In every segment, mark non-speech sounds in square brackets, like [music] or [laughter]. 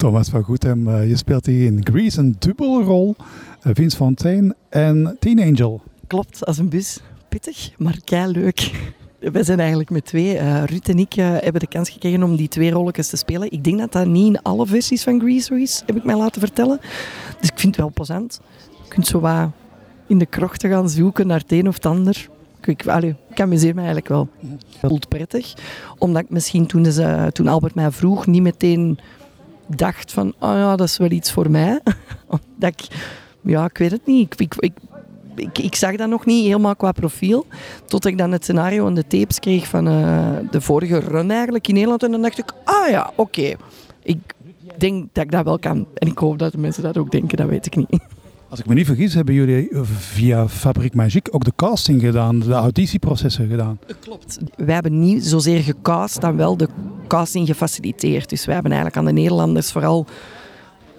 Thomas van Goethem, uh, je speelt hier in Grease een dubbelrol. Uh, Vince Fontaine en Teen Angel. Klopt, als een bus. Pittig, maar kei leuk. [laughs] Wij zijn eigenlijk met twee. Uh, Ruud en ik hebben de kans gekregen om die twee rolletjes te spelen. Ik denk dat dat niet in alle versies van Grease zo is, heb ik mij laten vertellen. Dus ik vind het wel plezant. Je kunt zo wat in de krochten gaan zoeken naar het een of het ander. Ik, allee, ik amuseer me eigenlijk wel. Het voelt prettig. Omdat ik misschien toen, ze, toen Albert mij vroeg niet meteen dacht van, oh ja, dat is wel iets voor mij. [laughs] dat ik, ja, ik weet het niet. Ik, ik, ik, ik, zag dat nog niet helemaal qua profiel. Tot ik dan het scenario en de tapes kreeg van uh, de vorige run eigenlijk in Nederland. En dan dacht ik, ah ja, oké. Ik denk dat ik dat wel kan. En ik hoop dat de mensen dat ook denken, dat weet ik niet. [laughs] Als ik me niet vergis, hebben jullie via Fabriek Magique ook de casting gedaan, de auditieprocessen gedaan. Klopt. Wij hebben niet zozeer gecast, dan wel de casting gefaciliteerd. Dus wij hebben eigenlijk aan de Nederlanders vooral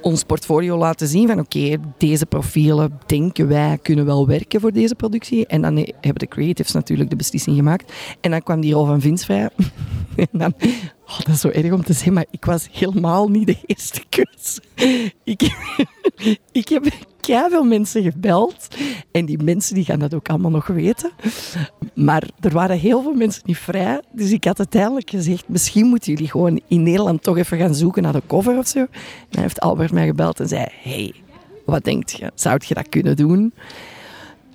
ons portfolio laten zien van oké, deze profielen denken wij kunnen wel werken voor deze productie. En dan hebben de creatives natuurlijk de beslissing gemaakt. En dan kwam die rol van Vince vrij. [laughs] en dan, oh, dat is zo erg om te zeggen, maar ik was helemaal niet de eerste kus. ik, [laughs] ik heb veel mensen gebeld. En die mensen die gaan dat ook allemaal nog weten. Maar er waren heel veel mensen niet vrij. Dus ik had uiteindelijk gezegd, misschien moeten jullie gewoon in Nederland toch even gaan zoeken naar de cover of zo. En heeft Albert mij gebeld en zei, hey, wat denkt je? Zou je dat kunnen doen?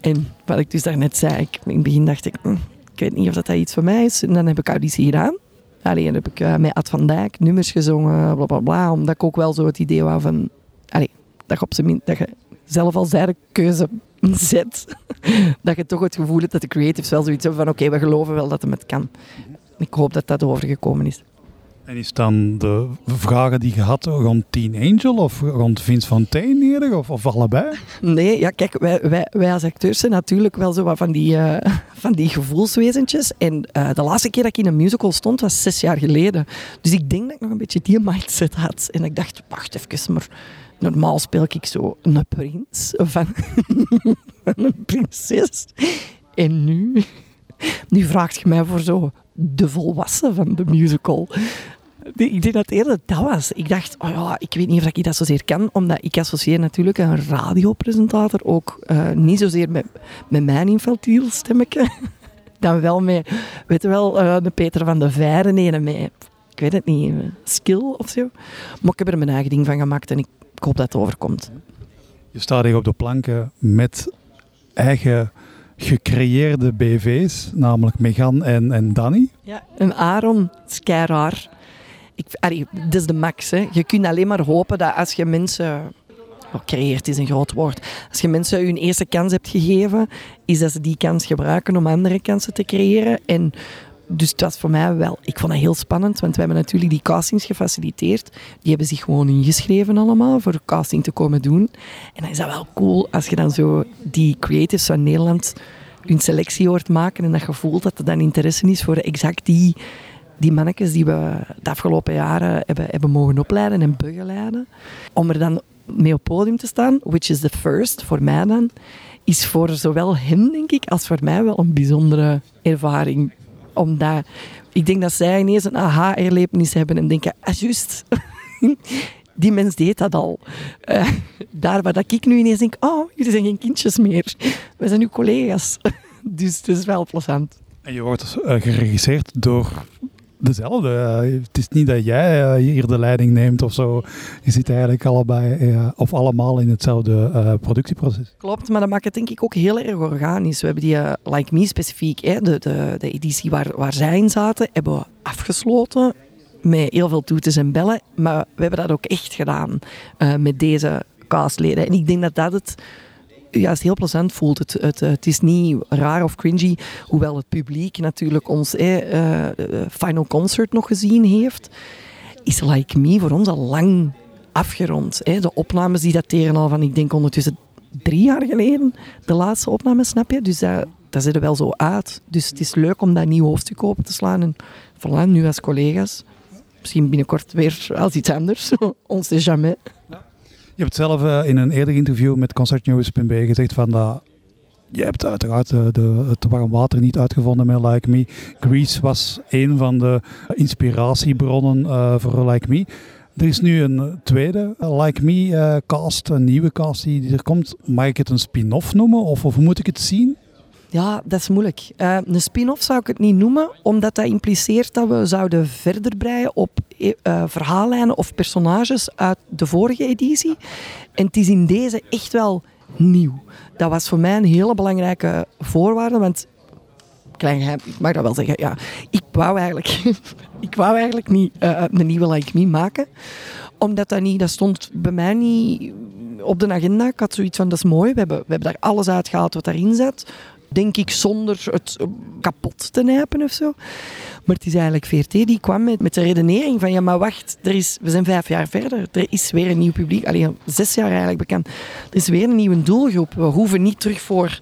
En wat ik dus daarnet zei, ik, in het begin dacht ik, hm, ik weet niet of dat, iets voor mij is. En dan heb ik auditie gedaan. Alleen heb ik uh, met Ad van Dijk nummers gezongen, bla bla bla. Omdat ik ook wel zo het idee had van, allee, dat je op zijn minst, dat je zelf al de keuze [laughs] zet, dat je toch het gevoel hebt dat de creatives wel zoiets hebben van oké, we geloven wel dat het met kan. Ik hoop dat dat overgekomen is. En is dan de vragen die je had rond Teen Angel of rond Vince Fontaine eerder, of, of allebei? Nee, ja, kijk, wij, wij, wij als acteurs zijn natuurlijk wel zo wat van die, uh, [laughs] van die gevoelswezentjes. En uh, de laatste keer dat ik in een musical stond was zes jaar geleden. Dus ik denk dat ik nog een beetje die mindset had. En ik dacht, wacht even, maar normaal speel ik zo een prins [laughs] van, een prinses. En nu, nu vraagt je mij voor zo de volwassen van de musical. Ik denk dat eerder dat was. Ik dacht, oh ja, ik weet niet of ik dat zozeer kan, omdat ik associeer natuurlijk een radiopresentator ook uh, niet zozeer met, met mijn infantiel stemmetje, [laughs] dan wel met, weet je wel, uh, de Peter van de Veire en met, ik weet het niet, skill of zo. Maar ik heb er mijn eigen ding van gemaakt en ik ik hoop dat het overkomt. Je staat hier op de planken met eigen gecreëerde BV's, namelijk Megan en, en Danny. Ja, en Aaron, dat is kei raar. Ik, allee, dat is de max. Hè. Je kunt alleen maar hopen dat als je mensen... Oh, creëert is een groot woord. Als je mensen hun eerste kans hebt gegeven, is dat ze die kans gebruiken om andere kansen te creëren. En dus het was voor mij wel... Ik vond het heel spannend, want we hebben natuurlijk die castings gefaciliteerd. Die hebben zich gewoon ingeschreven allemaal voor casting te komen doen. En dan is dat wel cool als je dan zo die creatives van Nederland hun selectie hoort maken en dat je voelt dat er dan interesse is voor exact die, die mannetjes die we de afgelopen jaren hebben, hebben mogen opleiden en begeleiden. Om er dan mee op podium te staan, which is the first voor mij dan, is voor zowel hem, denk ik, als voor mij wel een bijzondere ervaring omdat ik denk dat zij ineens een aha-erlevenis hebben en denken, ah juist, [laughs] die mens deed dat al. Uh, daar waar dat ik nu ineens denk, oh, jullie zijn geen kindjes meer. We zijn nu collega's. [laughs] dus het is wel plezant. En je wordt uh, geregisseerd door dezelfde. Eh, het is niet dat jij uh, hier de leiding neemt of zo. Je zit eigenlijk allebei uh, of allemaal in hetzelfde productieproces. Klopt, maar dat maakt het denk ik ook heel erg organisch. We hebben die Like Me specifiek, de, de, de editie waar, waar zij in zaten, hebben we afgesloten met heel veel toetes en bellen. Maar we hebben dat ook echt gedaan met deze castleden. En ik denk dat dat het juist heel plezant voelt. Het, het, het is niet raar of cringy, hoewel het publiek natuurlijk ons eh, final concert nog gezien heeft. Is Like Me voor ons al lang afgerond. De opnames die dateren al van, ik denk ondertussen drie jaar geleden, de laatste opnames, snap je? Dus dat, dat zit er wel zo uit. Dus het is leuk om dat nieuw hoofdstuk open te slaan. En nu als collega's. Misschien binnenkort weer als iets anders. [laughs] Ons is jamais. Je hebt zelf uh, in een eerder interview met concertnews.be gezegd van dat je hebt uiteraard de, de, het warm water niet uitgevonden met Like Me. Grease was een van de inspiratiebronnen uh, voor Like Me. Er is nu een tweede Like Me cast, een nieuwe cast die er komt. Mag ik het een spin-off noemen of, of moet ik het zien? Ja, dat is moeilijk. Uh, een spin-off zou ik het niet noemen, omdat dat impliceert dat we zouden verder breien op uh, verhaallijnen of personages uit de vorige editie. En het is in deze echt wel nieuw. Dat was voor mij een hele belangrijke voorwaarde, want klein geheim, ik mag dat wel zeggen, ja, ik wou eigenlijk, [laughs] ik wou eigenlijk niet uh, een nieuwe Like Me maken, omdat dat niet, dat stond bij mij niet op de agenda. Ik had zoiets van, dat is mooi, we hebben, we hebben daar alles uitgehaald wat daarin zat denk ik, zonder het kapot te nijpen of zo. Maar het is eigenlijk VRT die kwam met, met de redenering van ja, maar wacht, er is, we zijn vijf jaar verder. Er is weer een nieuw publiek. Alleen zes jaar eigenlijk bekend. Er is weer een nieuwe doelgroep. We hoeven niet terug voor,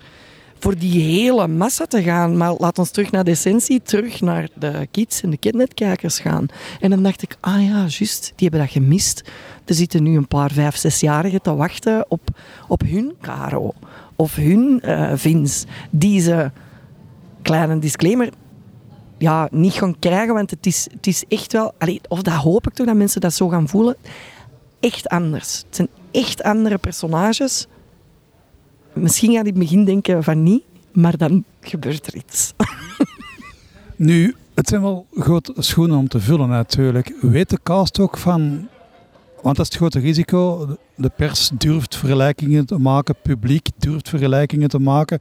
voor die hele massa te gaan. Maar laat ons terug naar de essentie, terug naar de kids en de kidnetkijkers gaan. En dan dacht ik, ah ja, juist, die hebben dat gemist. Er zitten nu een paar vijf, zesjarigen te wachten op, op hun Caro of hun uh, vins die ze, kleine disclaimer, ja, niet gaan krijgen. Want het is, het is echt wel, of dat hoop ik toch dat mensen dat zo gaan voelen, echt anders. Het zijn echt andere personages. Misschien gaat ik begin denken van niet, maar dan gebeurt er iets. nu, het zijn wel grote schoenen om te vullen natuurlijk. Weet de cast ook van want dat is het grote risico. De pers durft vergelijkingen te maken, publiek durft vergelijkingen te maken.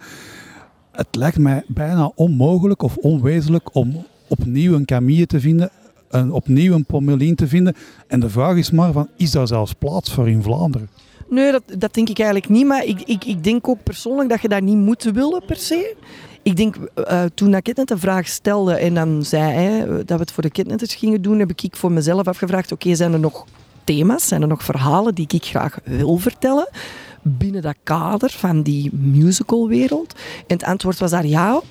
Het lijkt mij bijna onmogelijk of onwezenlijk om opnieuw een Camille te vinden, een, opnieuw een Pommelien te vinden. En de vraag is maar, van, is daar zelfs plaats voor in Vlaanderen? Nee, dat, dat denk ik eigenlijk niet. Maar ik, ik, ik denk ook persoonlijk dat je dat niet moet willen per se. Ik denk, uh, toen ik net een vraag stelde en dan zei hij dat we het voor de kidnetters gingen doen, heb ik voor mezelf afgevraagd, oké, zijn er nog thema's? Zijn er nog verhalen die ik graag wil vertellen? binnen dat kader van die musicalwereld? En het antwoord was daar ja op.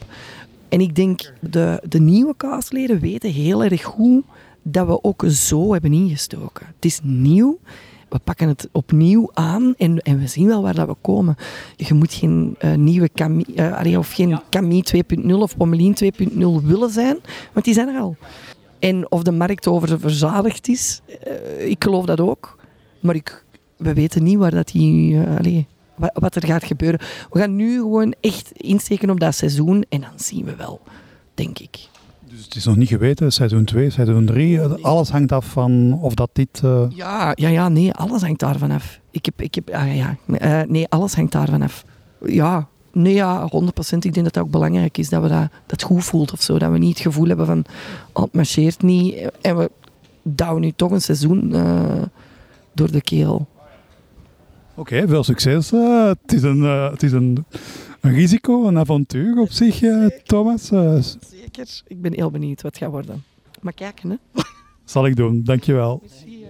En ik denk, de, de nieuwe castleden weten heel erg goed dat we ook zo hebben ingestoken. Het is nieuw. We pakken het opnieuw aan en, en we zien wel waar dat we komen. Je moet geen uh, nieuwe Camille, uh, of geen Camille 2.0 of Pommelien 2.0 willen zijn, want die zijn er al. En of de markt over verzadigd is, uh, ik geloof dat ook. Maar ik, we weten niet waar dat die, uh, allez, wat, wat, er gaat gebeuren. We gaan nu gewoon echt insteken op dat seizoen en dan zien we wel, denk ik. Dus het is nog niet geweten, seizoen 2, seizoen 3, alles hangt af van of dat dit... Uh... Ja, ja, ja, nee, alles hangt daarvan af. Ik heb, ik heb, ah, ja, nee, alles hangt daarvan af. Ja, Nee, ja, 100%. Ik denk dat het ook belangrijk is dat we dat, dat goed voelt of zo. Dat we niet het gevoel hebben van, oh, het marcheert niet. En we douwen nu toch een seizoen uh, door de keel. Oké, okay, veel succes. Uh, het is, een, uh, het is een, een risico, een avontuur op zich, Thomas. Zeker. Ik ben heel benieuwd wat het gaat worden. Maar kijken, hè. Zal ik doen. Dankjewel. Merci.